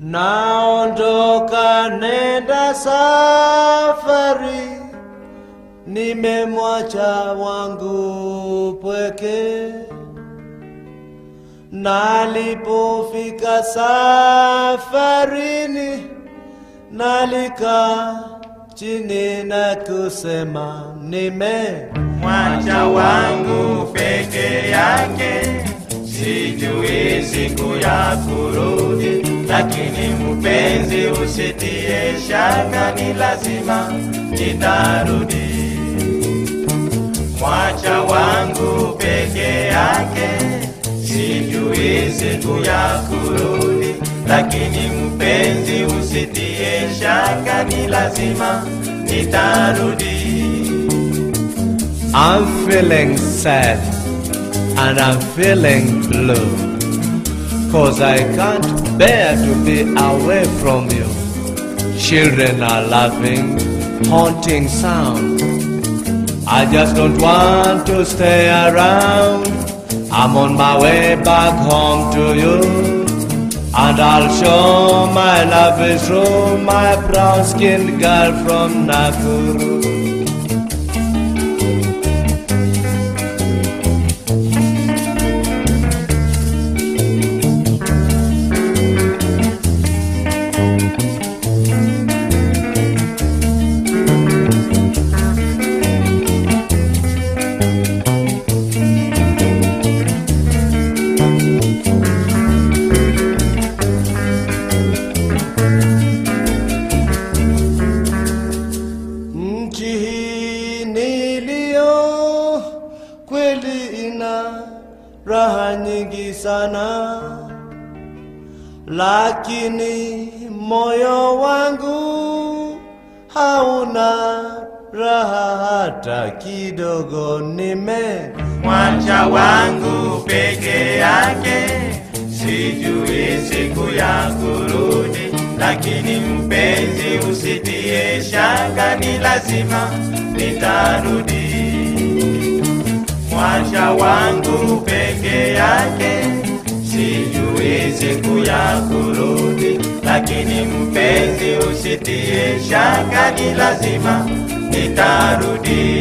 Naondoka nenda safari, nimemwacha wangu pweke. Nalipofika safarini, nalika chini na kusema nime mwacha wangu peke yake, sijui siku ya lakini mpenzi, usitie shaka, ni lazima nitarudi. Mwacha wangu peke yake, sijui siku ya kurudi, lakini mpenzi, usitie shaka, ni lazima nitarudi. I'm feeling sad and I'm feeling blue. Cause I can't bear to be away from you. Children are laughing, haunting sound. I just don't want to stay around. I'm on my way back home to you. And I'll show my love is true, my brown skinned girl from Nakuru. Raha nyingi sana, lakini moyo wangu hauna raha hata kidogo. Nime mwacha wangu peke yake, sijui siku ya kurudi, lakini mpenzi, usitie shaka, ni lazima nitarudi. Mwacha wangu peke yake, sijui siku ya kurudi, lakini mpenzi, usitie shaka, ni lazima nitarudi.